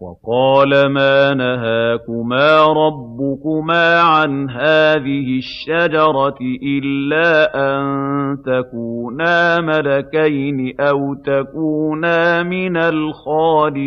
وَقَالَ مَا نَهَاكُمَا رَبُّكُمَا عَنْ هَٰذِهِ الشَّجَرَةِ إِلَّا أَن تَكُونَا مَلَكَيْنِ أَوْ تَكُونَا مِنَ الْخَالِدِينَ.